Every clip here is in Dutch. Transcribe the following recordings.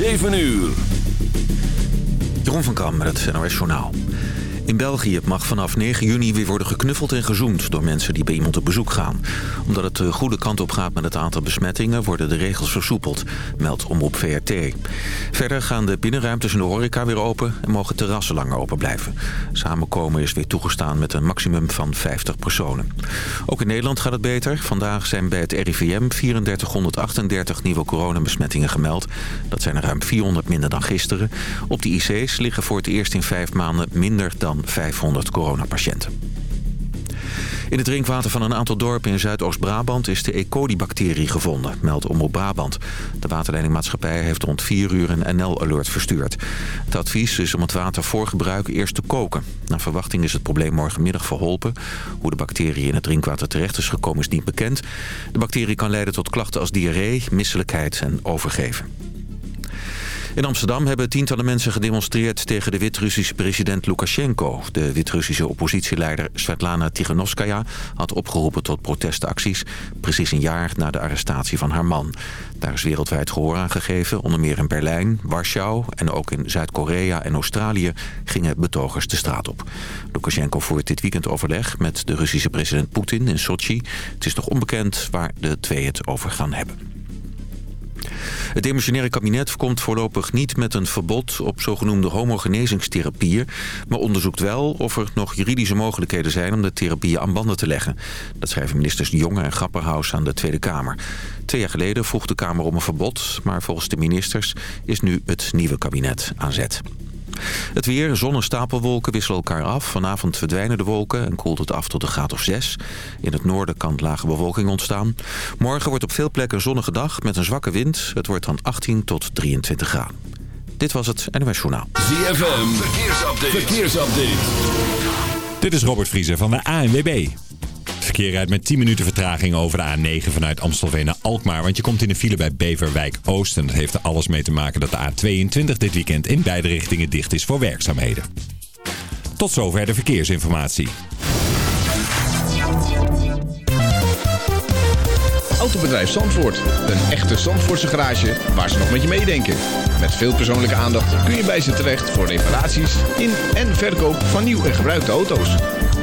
7 uur. Jeroen van Kam het NOS Journaal. In België mag vanaf 9 juni weer worden geknuffeld en gezoend... door mensen die bij iemand op bezoek gaan. Omdat het de goede kant op gaat met het aantal besmettingen... worden de regels versoepeld, meldt Omroep VRT. Verder gaan de binnenruimtes in de horeca weer open... en mogen terrassen langer open blijven. Samenkomen is weer toegestaan met een maximum van 50 personen. Ook in Nederland gaat het beter. Vandaag zijn bij het RIVM 3438 nieuwe coronabesmettingen gemeld. Dat zijn er ruim 400 minder dan gisteren. Op de IC's liggen voor het eerst in vijf maanden minder dan 500 coronapatiënten. In het drinkwater van een aantal dorpen in Zuidoost-Brabant is de E. coli-bacterie gevonden, meldt Omroep Brabant. De waterleidingmaatschappij heeft rond 4 uur een NL-alert verstuurd. Het advies is om het water voor gebruik eerst te koken. Naar verwachting is het probleem morgenmiddag verholpen. Hoe de bacterie in het drinkwater terecht is gekomen is niet bekend. De bacterie kan leiden tot klachten als diarree, misselijkheid en overgeven. In Amsterdam hebben tientallen mensen gedemonstreerd tegen de Wit-Russische president Lukashenko. De Wit-Russische oppositieleider Svetlana Tiganovskaya had opgeroepen tot protestacties... precies een jaar na de arrestatie van haar man. Daar is wereldwijd gehoor aan gegeven. Onder meer in Berlijn, Warschau en ook in Zuid-Korea en Australië gingen betogers de straat op. Lukashenko voert dit weekend overleg met de Russische president Poetin in Sochi. Het is nog onbekend waar de twee het over gaan hebben. Het demissionaire kabinet komt voorlopig niet met een verbod op zogenoemde homogenezingstherapieën, maar onderzoekt wel of er nog juridische mogelijkheden zijn om de therapieën aan banden te leggen. Dat schrijven ministers Jonge en Grapperhaus aan de Tweede Kamer. Twee jaar geleden vroeg de Kamer om een verbod, maar volgens de ministers is nu het nieuwe kabinet aan zet. Het weer, zon en stapelwolken wisselen elkaar af. Vanavond verdwijnen de wolken en koelt het af tot een graad of 6. In het noorden kan lage bewolking ontstaan. Morgen wordt op veel plekken een zonnige dag met een zwakke wind. Het wordt dan 18 tot 23 graden. Dit was het NWS Journaal. ZFM, verkeersupdate. verkeersupdate. Dit is Robert Vriezer van de ANWB. Verkeer rijdt met 10 minuten vertraging over de A9 vanuit Amstelveen naar Alkmaar. Want je komt in de file bij Beverwijk Oost. En dat heeft er alles mee te maken dat de A22 dit weekend in beide richtingen dicht is voor werkzaamheden. Tot zover de verkeersinformatie. Autobedrijf Zandvoort. Een echte Zandvoortse garage waar ze nog met je meedenken. Met veel persoonlijke aandacht kun je bij ze terecht voor reparaties in en verkoop van nieuw en gebruikte auto's.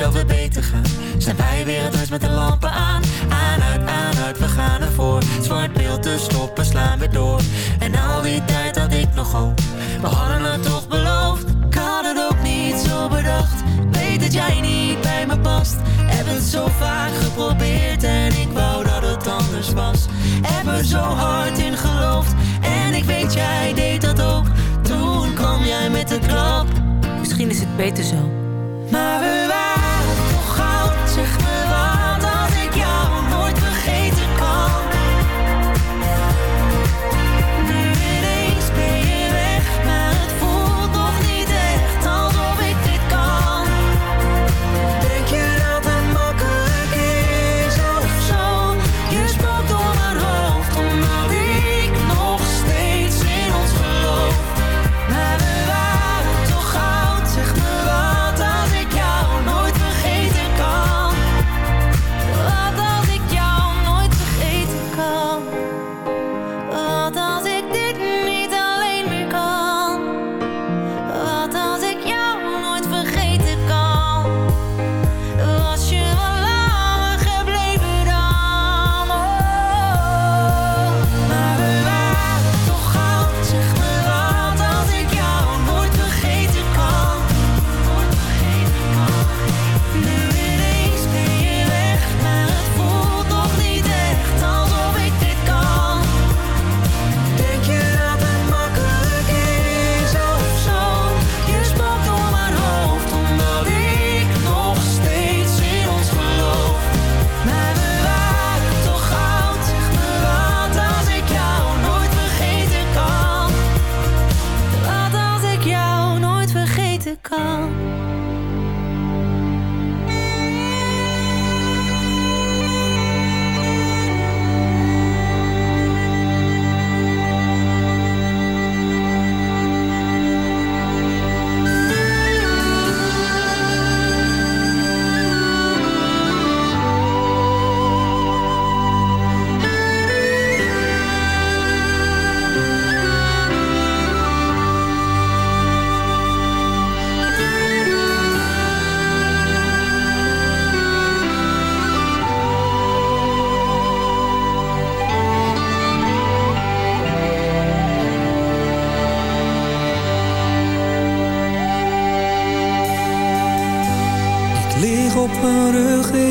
dat we beter gaan, zijn wij weer het huis met de lampen aan. Aan het te stoppen, slaan we door. En al die tijd had ik nog hoop. We hadden het toch beloofd. Ik had het ook niet zo bedacht. Weet dat jij niet bij me past. Heb het zo vaak geprobeerd en ik wou dat het anders was. Heb er zo hard in geloofd. En ik weet jij deed dat ook. Toen kwam jij met de klap. Misschien is het beter zo. Maar we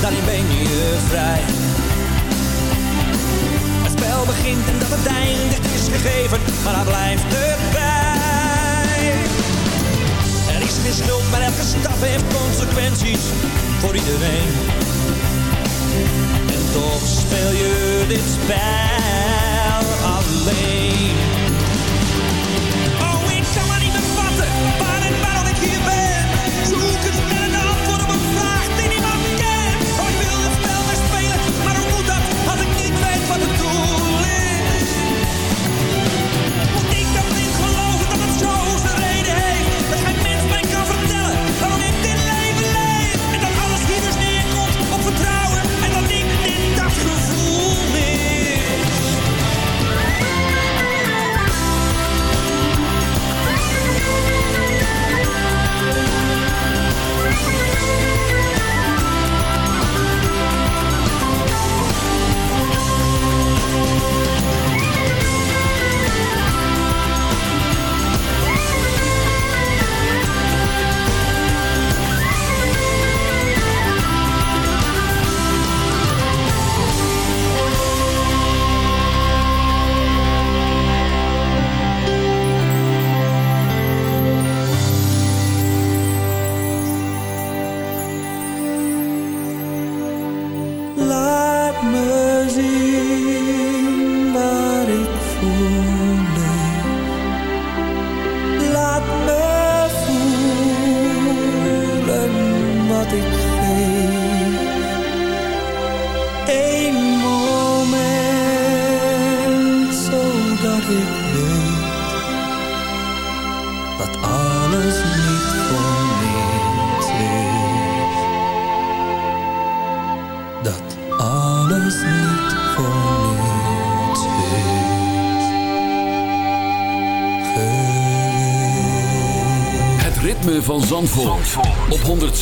Daarin ben je vrij. Het spel begint en dat het eindigt is gegeven, maar hij blijft erbij. Er is geen schuld, maar elke stap heeft consequenties voor iedereen. En toch speel je dit spel alleen. Oh, ik kan maar niet bevatten waar en waarom ik hier ben.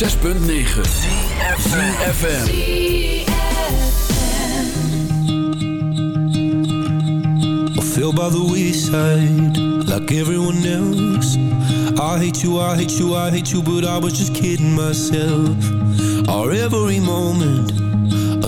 106.9 ZFM I feel by the wayside Like everyone else. I hate you, I hate you, I hate you But I was just kidding myself. Our every moment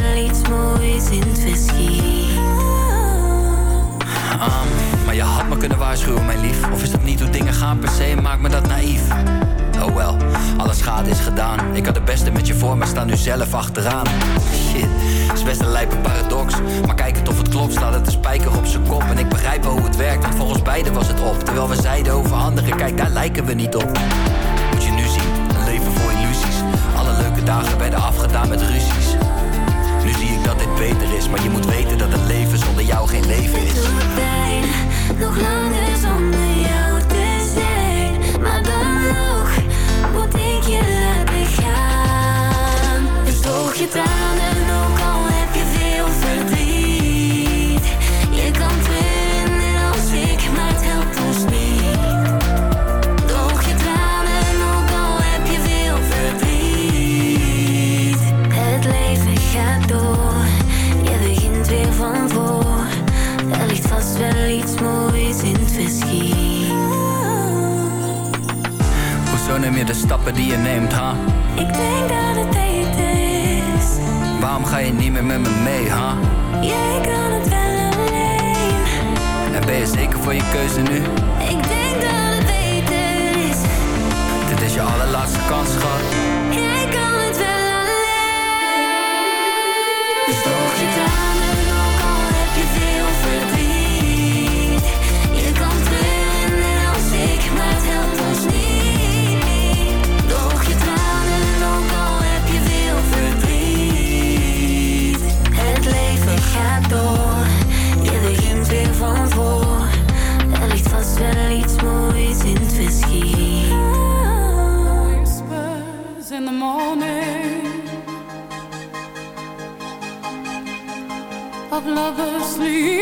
wel iets moois in het verschiet. Ah, maar je had me kunnen waarschuwen, mijn lief. Of is dat niet hoe dingen gaan per se, maakt me dat naïef. Oh wel, alle schade is gedaan. Ik had het beste met je voor, maar sta nu zelf achteraan. Shit, is best een lijpe paradox. Maar kijk het of het klopt, slaat het een spijker op zijn kop. En ik begrijp wel hoe het werkt, want voor ons beiden was het op. Terwijl we zeiden over anderen, kijk daar lijken we niet op. Moet je nu zien, een leven vol illusies. Alle leuke dagen werden afgedaan met ruzies. Dit beter is, maar je moet weten dat een leven zonder jou geen leven is. doet pijn, nog langer zonder jou te zijn. Maar dan nog moet ik je laten gaan. Dus je tranen, Neem je de stappen die je neemt, ha? Ik denk dat het beter is. Waarom ga je niet meer met me mee, ha? Jij kan het wel alleen. En ben je zeker voor je keuze nu? Ik denk dat het beter is. Dit is je allerlaatste kans, schat. lovers sleep.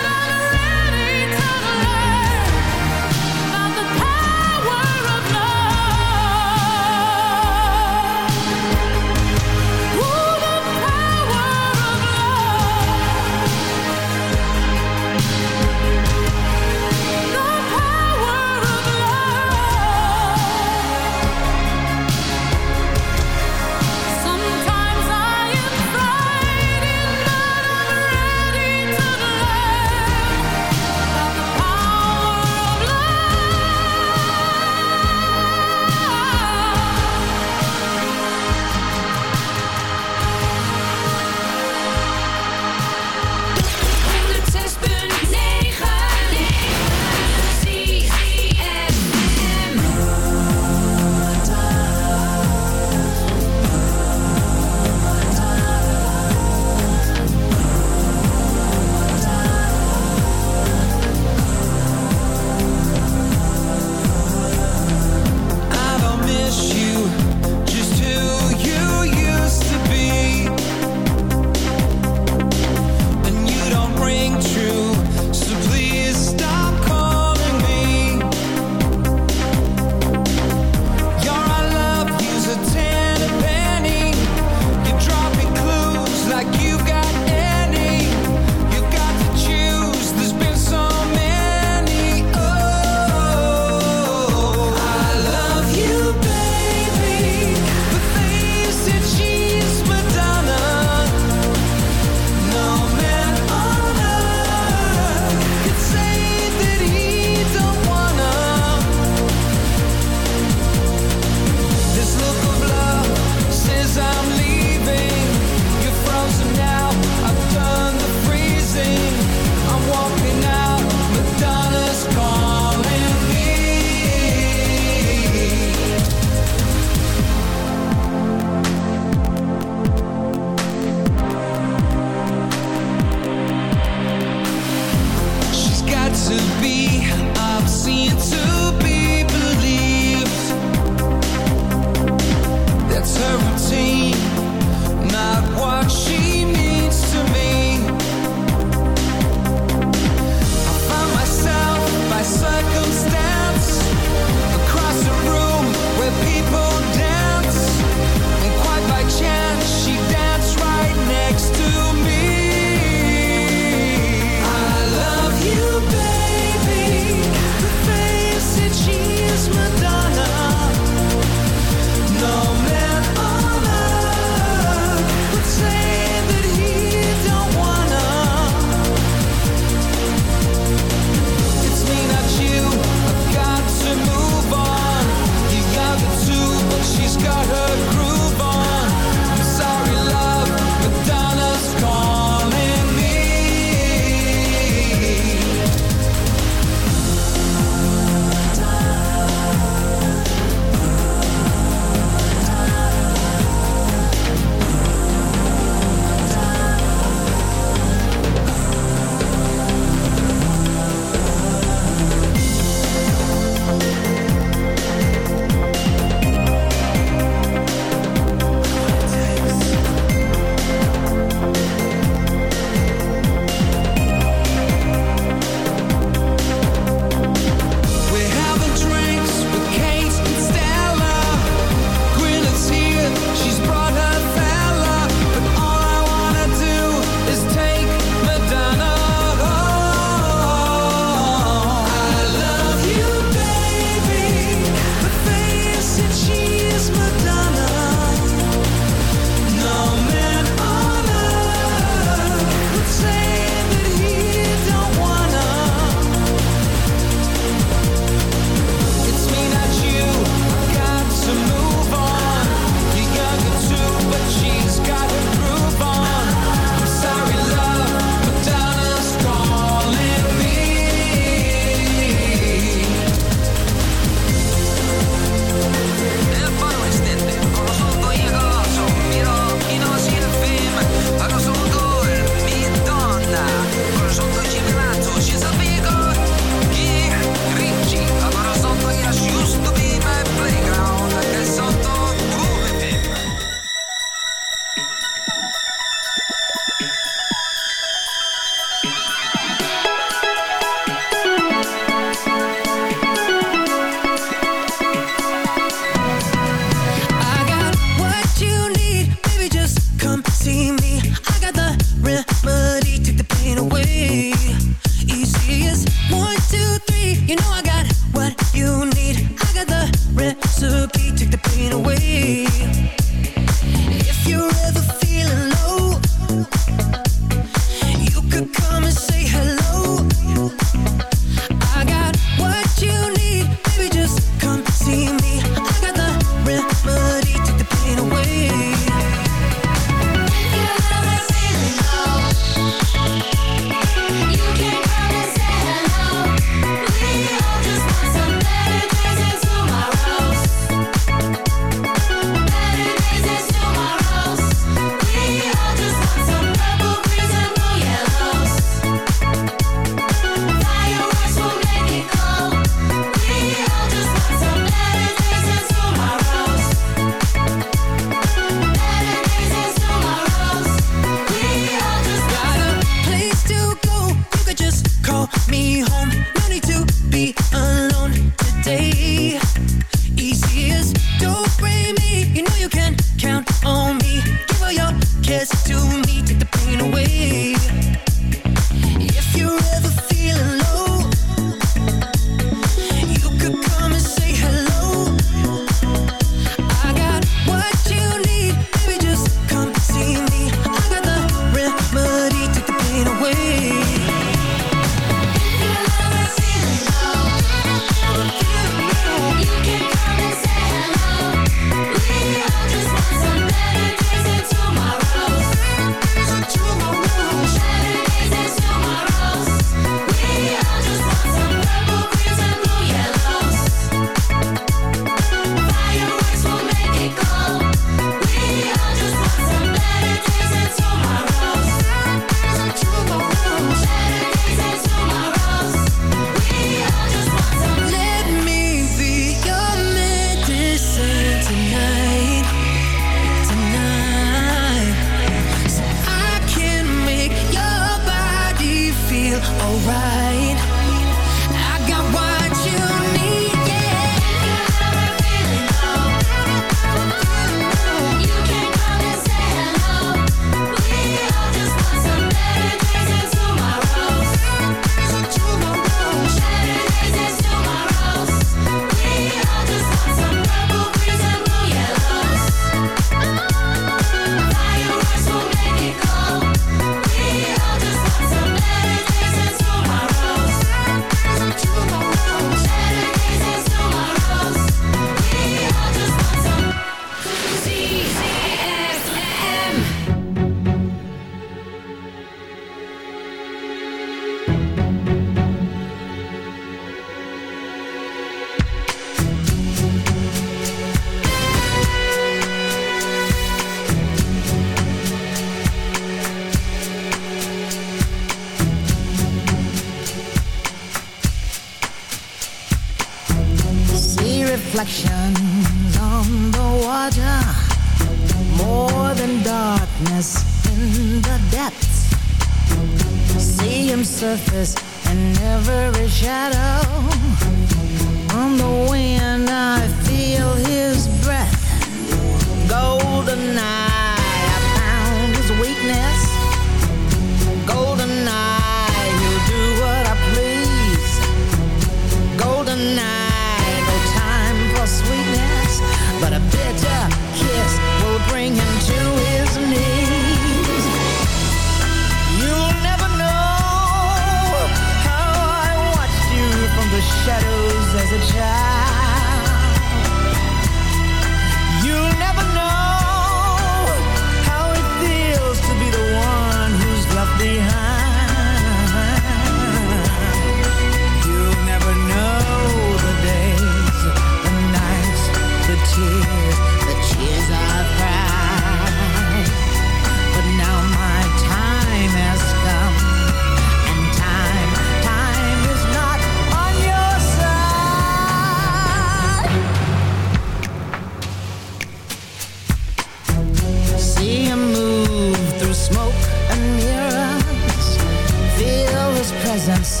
Presence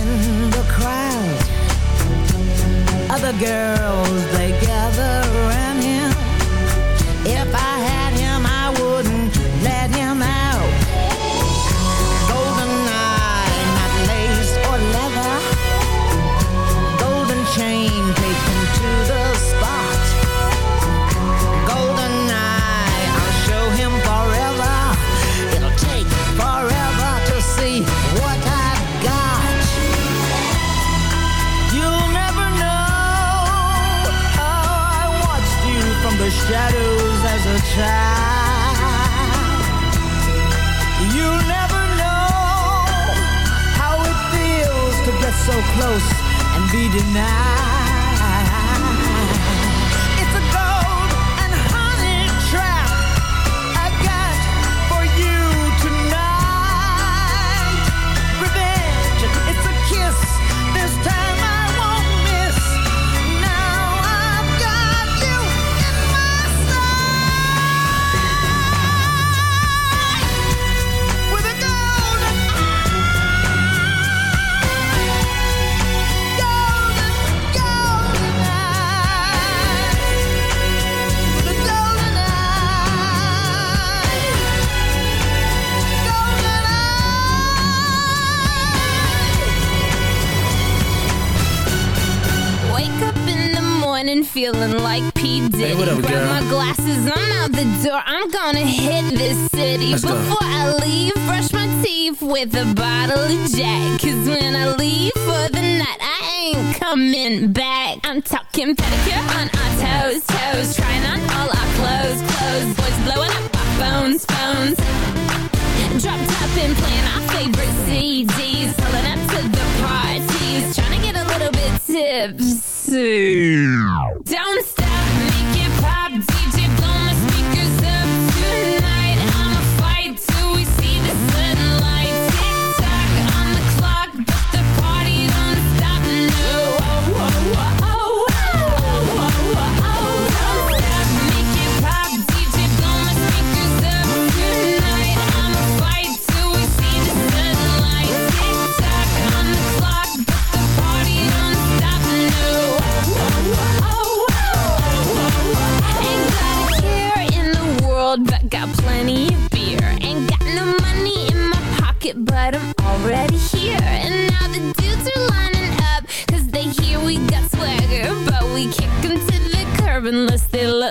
in the crowd. Other girls, they gather around close and be denied. Let's Before go. I leave, brush my teeth with a bottle of Jack. Cause when I leave for the night, I ain't coming back. I'm talking pedicure on our toes, toes. Trying on all our clothes, clothes. Boys blowing up our phones, phones. Drop top and playing our favorite CDs. Pulling up to the parties. Trying to get a little bit tipsy. Don't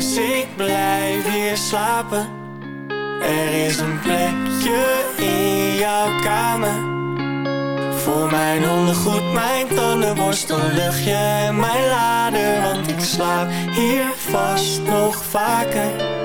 Thuis, ik blijf hier slapen. Er is een plekje in jouw kamer. Voor mijn ondergoed, mijn tandenborstel, luchtje en mijn lader. Want ik slaap hier vast nog vaker.